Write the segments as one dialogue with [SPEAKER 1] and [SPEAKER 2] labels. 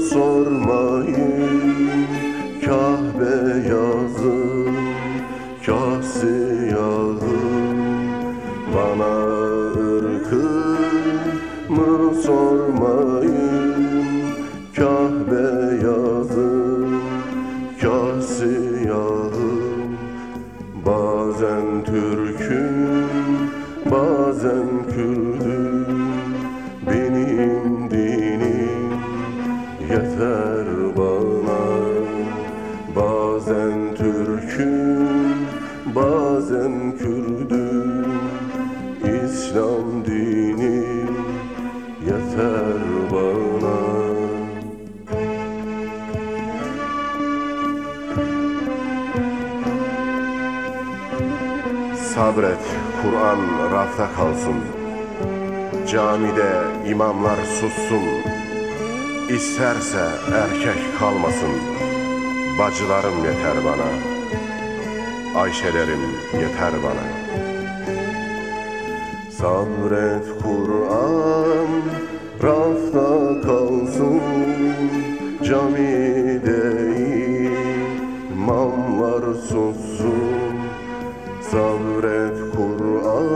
[SPEAKER 1] sormayın Kah beyazım, kah siyahım Bana ırkımı sormayın Kah beyazım, kah siyahım Bazen Türk'üm, bazen Kürdüm yeter bana Bazen Türk'üm, bazen Kürdüm İslam dini yeter bana Sabret, Kur'an rafta kalsın. Camide imamlar sussun. İsterse erkek kalmasın. Bacılarım yeter bana. Ayşelerim yeter bana. Sabret Kur'an rafta kalsın. Camide imamlar sussun. Sabret Kur'an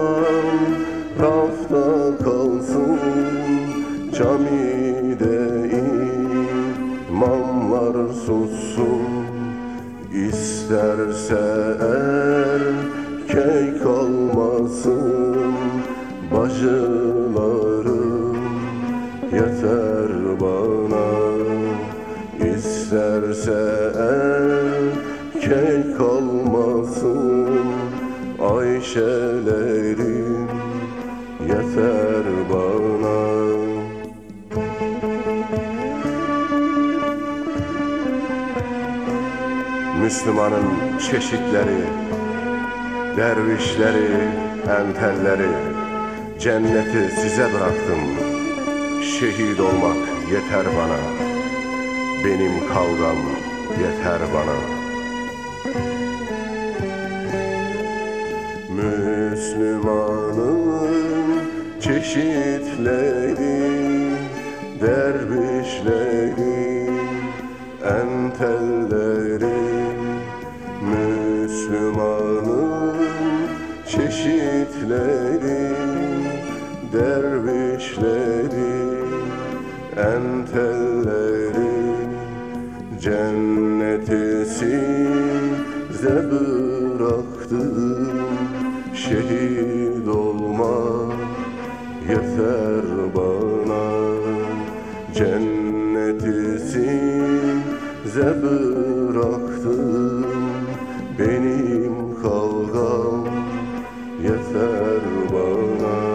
[SPEAKER 1] rafta kalsın Camide sussun İsterse erkek kalmasın Bacılarım. Yeter bana İsterse erkek kalmasın Ayşelerim. Yeter bana Müslümanın çeşitleri, dervişleri, entelleri Cenneti size bıraktım, şehit olmak yeter bana. Benim kavgam yeter bana. Müslümanın çeşitleri, çeşitleri, dervişleri, entelleri Cenneti size bıraktım. Şehit olma yeter bana. Cenneti size bıraktım yeter bana.